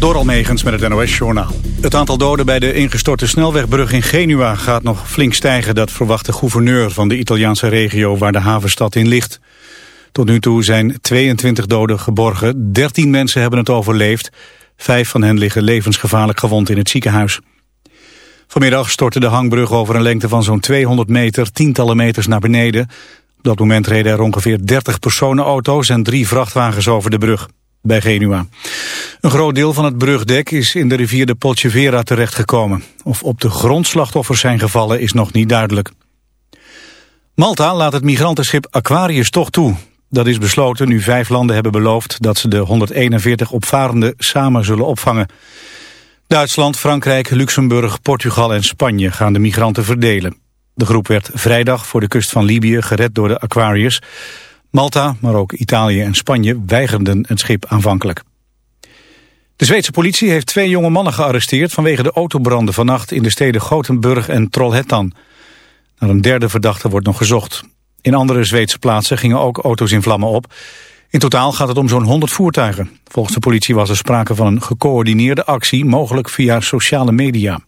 Door Almegens met het NOS-journaal. Het aantal doden bij de ingestorte snelwegbrug in Genua gaat nog flink stijgen. Dat verwacht de gouverneur van de Italiaanse regio waar de havenstad in ligt. Tot nu toe zijn 22 doden geborgen. 13 mensen hebben het overleefd. Vijf van hen liggen levensgevaarlijk gewond in het ziekenhuis. Vanmiddag stortte de hangbrug over een lengte van zo'n 200 meter, tientallen meters naar beneden. Op dat moment reden er ongeveer 30 personenauto's en drie vrachtwagens over de brug bij Genua. Een groot deel van het brugdek is in de rivier de Polcevera terechtgekomen. Of op de grond slachtoffers zijn gevallen is nog niet duidelijk. Malta laat het migrantenschip Aquarius toch toe. Dat is besloten nu vijf landen hebben beloofd dat ze de 141 opvarenden samen zullen opvangen. Duitsland, Frankrijk, Luxemburg, Portugal en Spanje gaan de migranten verdelen. De groep werd vrijdag voor de kust van Libië gered door de Aquarius. Malta, maar ook Italië en Spanje weigerden het schip aanvankelijk. De Zweedse politie heeft twee jonge mannen gearresteerd... vanwege de autobranden vannacht in de steden Gothenburg en Trollhättan. Naar een derde verdachte wordt nog gezocht. In andere Zweedse plaatsen gingen ook auto's in vlammen op. In totaal gaat het om zo'n 100 voertuigen. Volgens de politie was er sprake van een gecoördineerde actie... mogelijk via sociale media.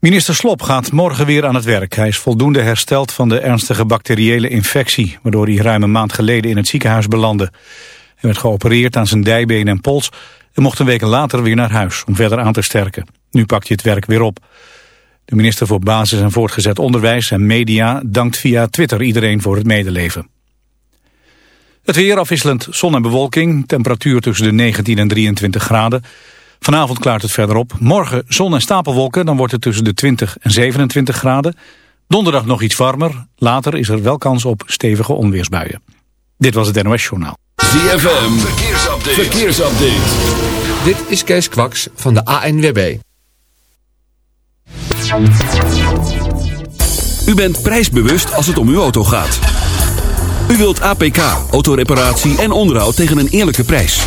Minister Slop gaat morgen weer aan het werk. Hij is voldoende hersteld van de ernstige bacteriële infectie... waardoor hij ruim een maand geleden in het ziekenhuis belandde. Hij werd geopereerd aan zijn dijbeen en pols... en mocht een week later weer naar huis om verder aan te sterken. Nu pakt hij het werk weer op. De minister voor Basis en Voortgezet Onderwijs en Media... dankt via Twitter iedereen voor het medeleven. Het weer afwisselend zon en bewolking. Temperatuur tussen de 19 en 23 graden. Vanavond klaart het verder op. Morgen zon en stapelwolken, dan wordt het tussen de 20 en 27 graden. Donderdag nog iets warmer. Later is er wel kans op stevige onweersbuien. Dit was het NOS Journaal. ZFM, verkeersupdate. verkeersupdate. Dit is Kees Kwaks van de ANWB. U bent prijsbewust als het om uw auto gaat. U wilt APK, autoreparatie en onderhoud tegen een eerlijke prijs.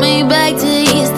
me back to East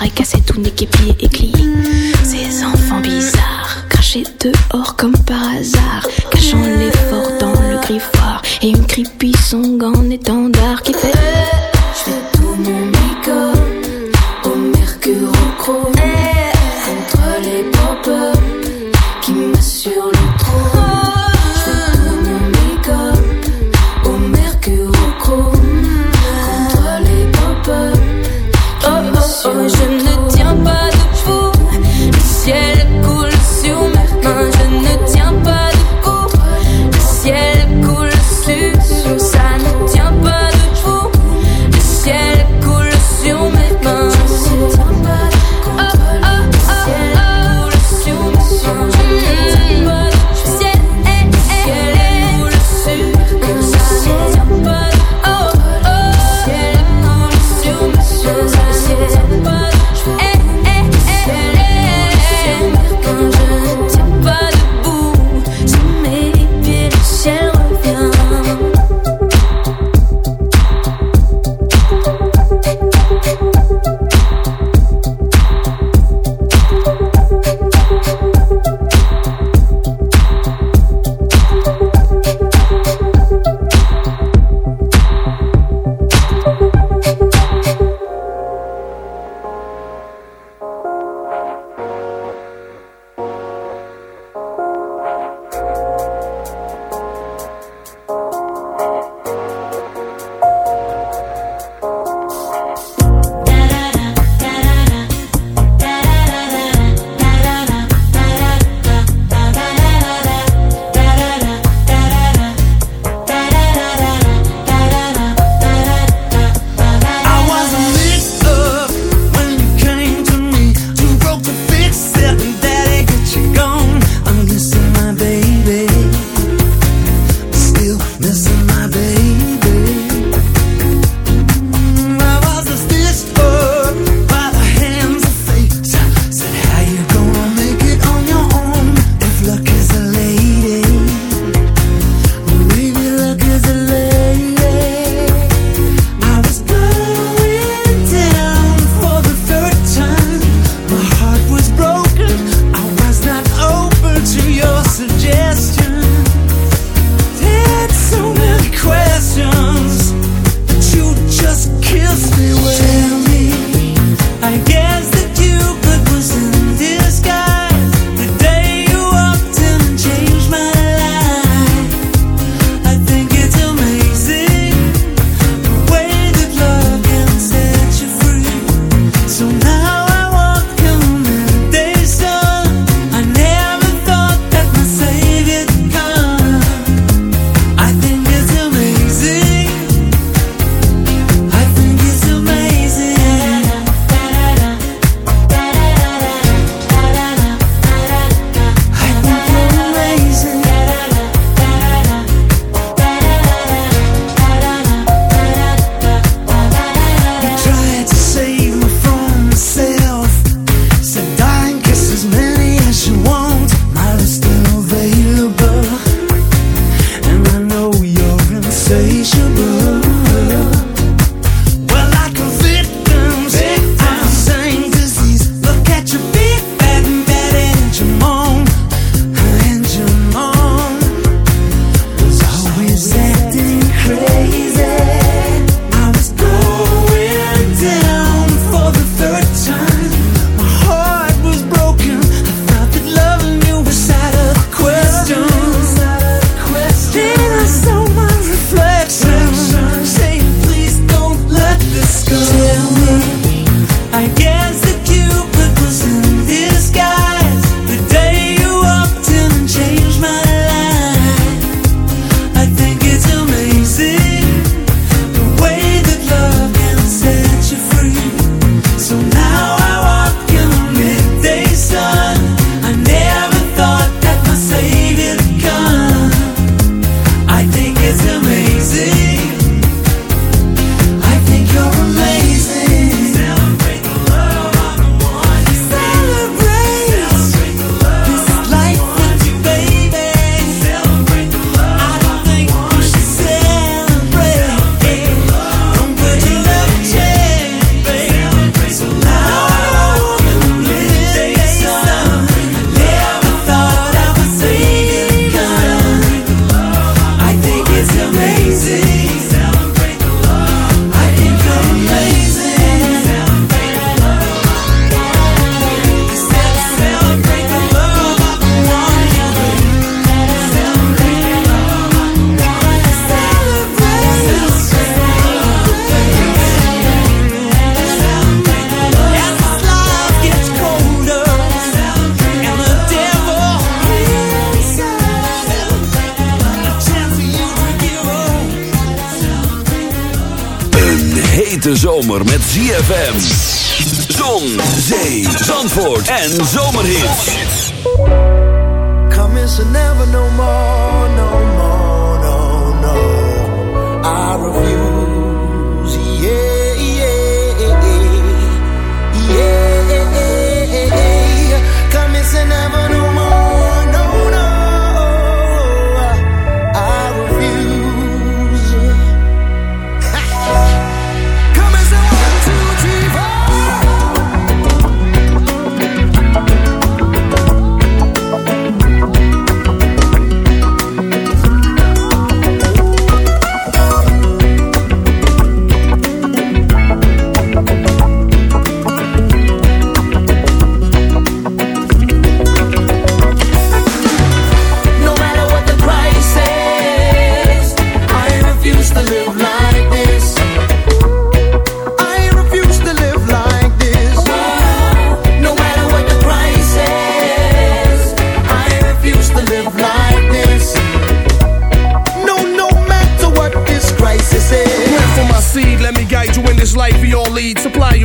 appareil cassé, tout niqué, plié et. Ces enfants bizarres, crachés dehors comme par hasard, cachant l'effort dans le griffoir. Et une creepy song en étendard qui fait. Je tout mon make-up au mercure. Hete zomer met ZFM. Zon, zee, zandvoort en zomerhits. Come never no more,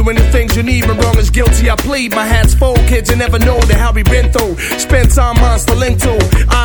in the things you need. When wrong is guilty, I plead. My hat's full, kids, you never know the how we been through. Spend time monster link to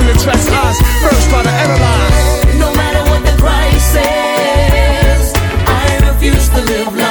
attracts eyes, first try to analyze. No matter what the price is, I refuse to live like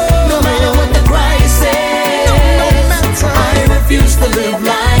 Matter what the price is, I refuse to live like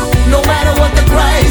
No matter what the price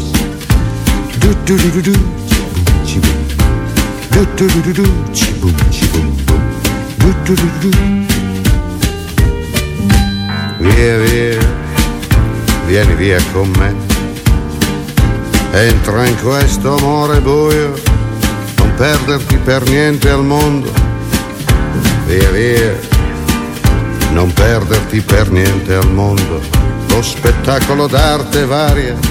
Do do do do chiboom, do do do do do, chiboom, boom, do do do do do. Via, via, vieni via con me. Entra in questo amore buio, non perderti per niente al mondo. Via, via, non perderti per niente al mondo. Lo spettacolo d'arte varia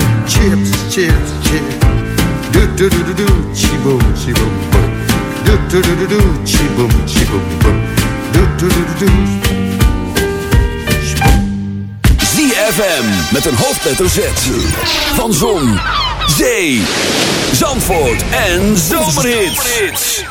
Chips, chips, chips. Do do do do do, chi boom, chi boom boom. Do do do do. ZFM met een hoofdletter Z. Van Zon, Zee, Zandvoort en Zomerhits.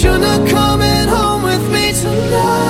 shouldn't have come home with me tonight.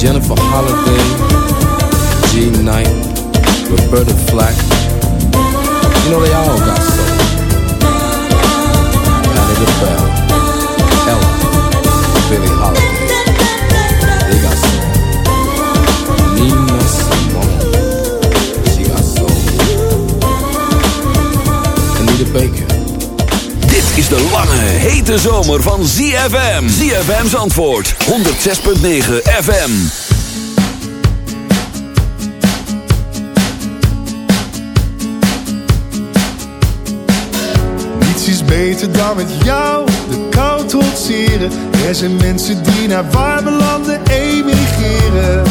Jennifer Holliday, G Knight, Roberta Flack. You know they all got soul. Patti LaBelle, Dit is de lange, hete zomer van ZFM. ZFM's antwoord. 106.9 FM. Niets is beter dan met jou de kou trotseren. Er zijn mensen die naar warme landen emigreren.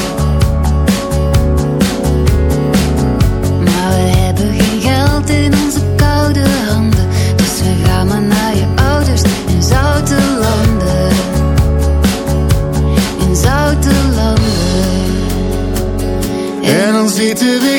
easy to be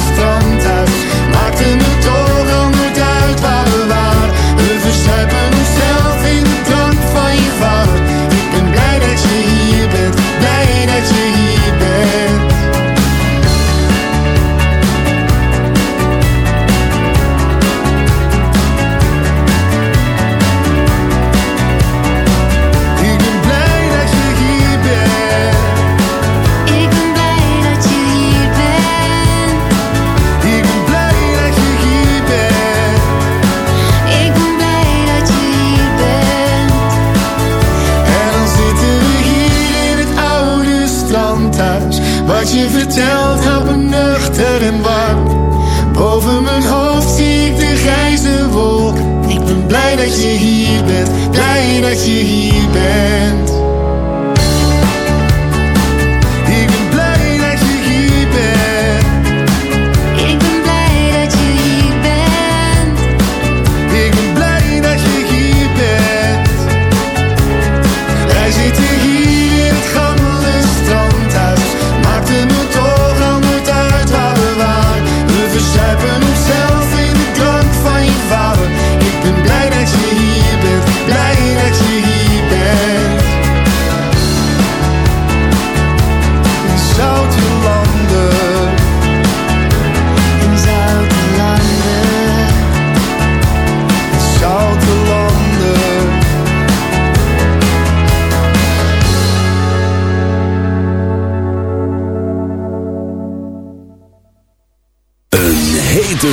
in je vertelt op me nuchter en warm. Boven mijn hoofd zie ik de grijze wolk. Ik ben blij dat je hier bent, blij dat je hier bent.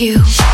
you.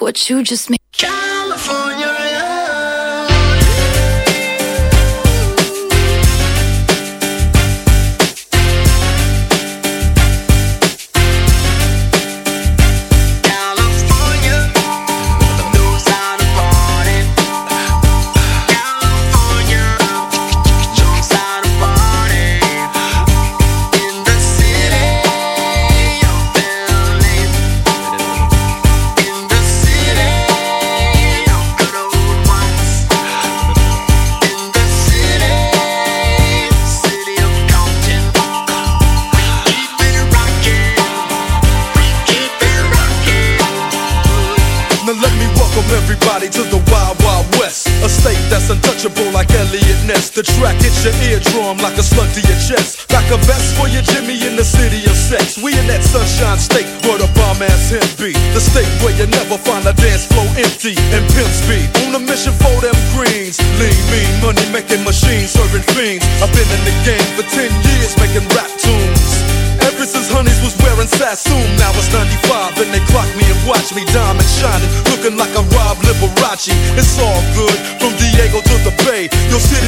what you just made. It's all good from Diego to the Bay. Your city